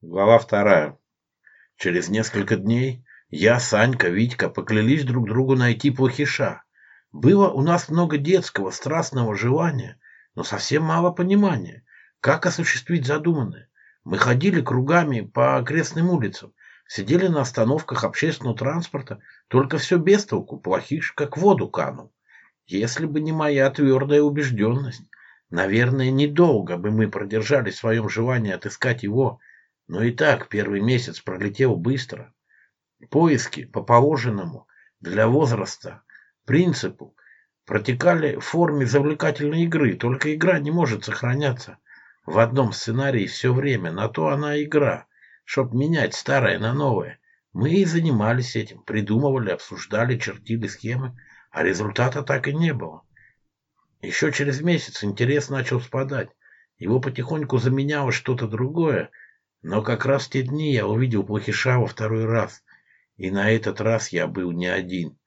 Глава вторая. Через несколько дней я, Санька, Витька поклялись друг другу найти плохиша. Было у нас много детского, страстного желания, но совсем мало понимания, как осуществить задуманное. Мы ходили кругами по окрестным улицам, сидели на остановках общественного транспорта, только все без толку, плохиш как воду канул. Если бы не моя твердая убежденность, наверное, недолго бы мы продержали в своем желании отыскать его, — но и так первый месяц пролетел быстро. Поиски по положенному для возраста принципу протекали в форме завлекательной игры, только игра не может сохраняться в одном сценарии все время. На то она игра, чтоб менять старое на новое. Мы и занимались этим, придумывали, обсуждали, чертили схемы, а результата так и не было. Еще через месяц интерес начал спадать. Его потихоньку заменяло что-то другое, но как раз в те дни я увидел Плохиша во второй раз, и на этот раз я был не один.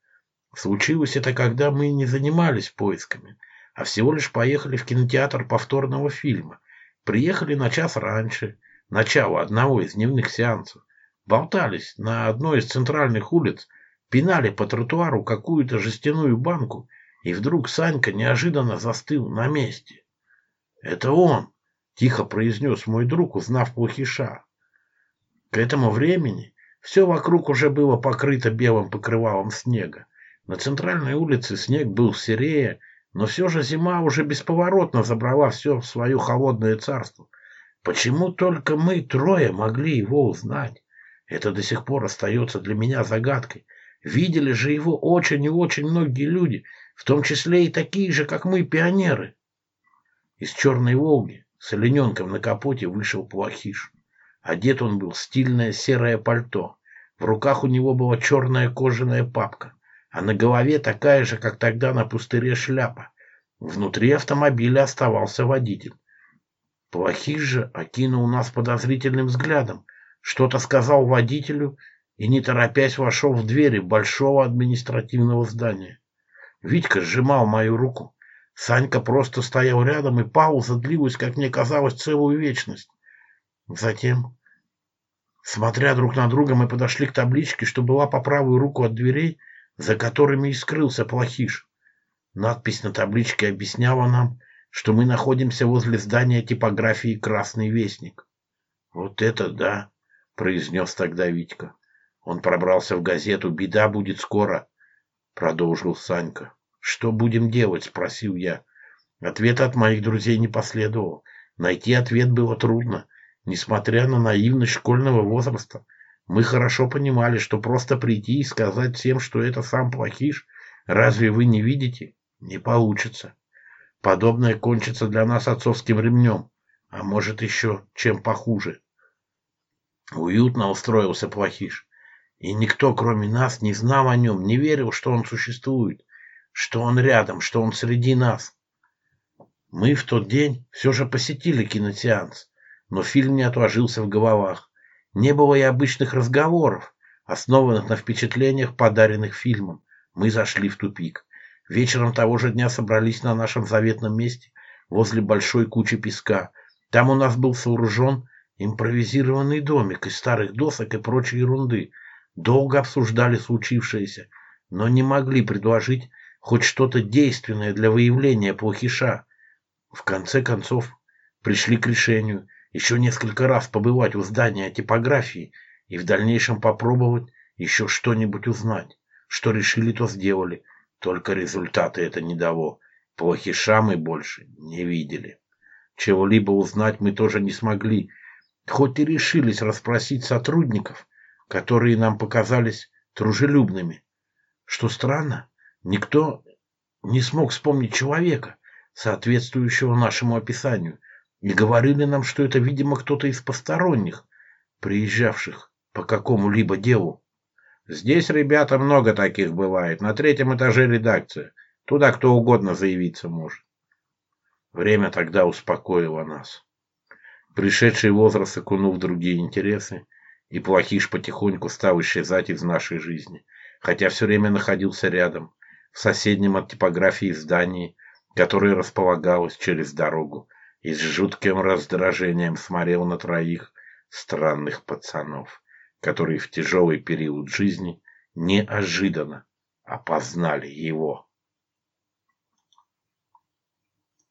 Случилось это, когда мы не занимались поисками, а всего лишь поехали в кинотеатр повторного фильма. Приехали на час раньше, начало одного из дневных сеансов. Болтались на одной из центральных улиц, пинали по тротуару какую-то жестяную банку, и вдруг Санька неожиданно застыл на месте. «Это он!» — тихо произнес мой друг, узнав плохиша. К этому времени все вокруг уже было покрыто белым покрывалом снега. На центральной улице снег был серее, но все же зима уже бесповоротно забрала все в свое холодное царство. Почему только мы трое могли его узнать? Это до сих пор остается для меня загадкой. Видели же его очень и очень многие люди, в том числе и такие же, как мы, пионеры. Из «Черной Волги» С олененком на капоте вышел плохиш. Одет он был в стильное серое пальто. В руках у него была черная кожаная папка, а на голове такая же, как тогда на пустыре шляпа. Внутри автомобиля оставался водитель. Плохиш же окинул нас подозрительным взглядом, что-то сказал водителю и, не торопясь, вошел в двери большого административного здания. Витька сжимал мою руку. Санька просто стоял рядом, и пауза длилась, как мне казалось, целую вечность. Затем, смотря друг на друга, мы подошли к табличке, что была по правую руку от дверей, за которыми и скрылся плохиш. Надпись на табличке объясняла нам, что мы находимся возле здания типографии «Красный вестник». «Вот это да!» — произнес тогда Витька. Он пробрался в газету «Беда будет скоро», — продолжил Санька. «Что будем делать?» – спросил я. Ответа от моих друзей не последовало. Найти ответ было трудно. Несмотря на наивность школьного возраста, мы хорошо понимали, что просто прийти и сказать всем, что это сам плохиш, разве вы не видите, не получится. Подобное кончится для нас отцовским ремнем, а может еще чем похуже. Уютно устроился плохиш, и никто, кроме нас, не знал о нем, не верил, что он существует что он рядом, что он среди нас. Мы в тот день все же посетили киносеанс, но фильм не отложился в головах. Не было и обычных разговоров, основанных на впечатлениях, подаренных фильмом. Мы зашли в тупик. Вечером того же дня собрались на нашем заветном месте возле большой кучи песка. Там у нас был сооружен импровизированный домик из старых досок и прочей ерунды. Долго обсуждали случившееся, но не могли предложить хоть что-то действенное для выявления плохиша. В конце концов, пришли к решению еще несколько раз побывать у здания типографии и в дальнейшем попробовать еще что-нибудь узнать. Что решили, то сделали. Только результаты это не дало. Плохиша мы больше не видели. Чего-либо узнать мы тоже не смогли, хоть и решились расспросить сотрудников, которые нам показались дружелюбными. Что странно, Никто не смог вспомнить человека, соответствующего нашему описанию, и говорили нам, что это, видимо, кто-то из посторонних, приезжавших по какому-либо делу. Здесь, ребята, много таких бывает. На третьем этаже редакция. Туда кто угодно заявиться может. Время тогда успокоило нас. Пришедший возраст окунул в другие интересы, и плохиш потихоньку стал исчезать из нашей жизни, хотя все время находился рядом, в соседнем от типографии здании, которое располагалось через дорогу, и с жутким раздражением смотрел на троих странных пацанов, которые в тяжелый период жизни неожиданно опознали его.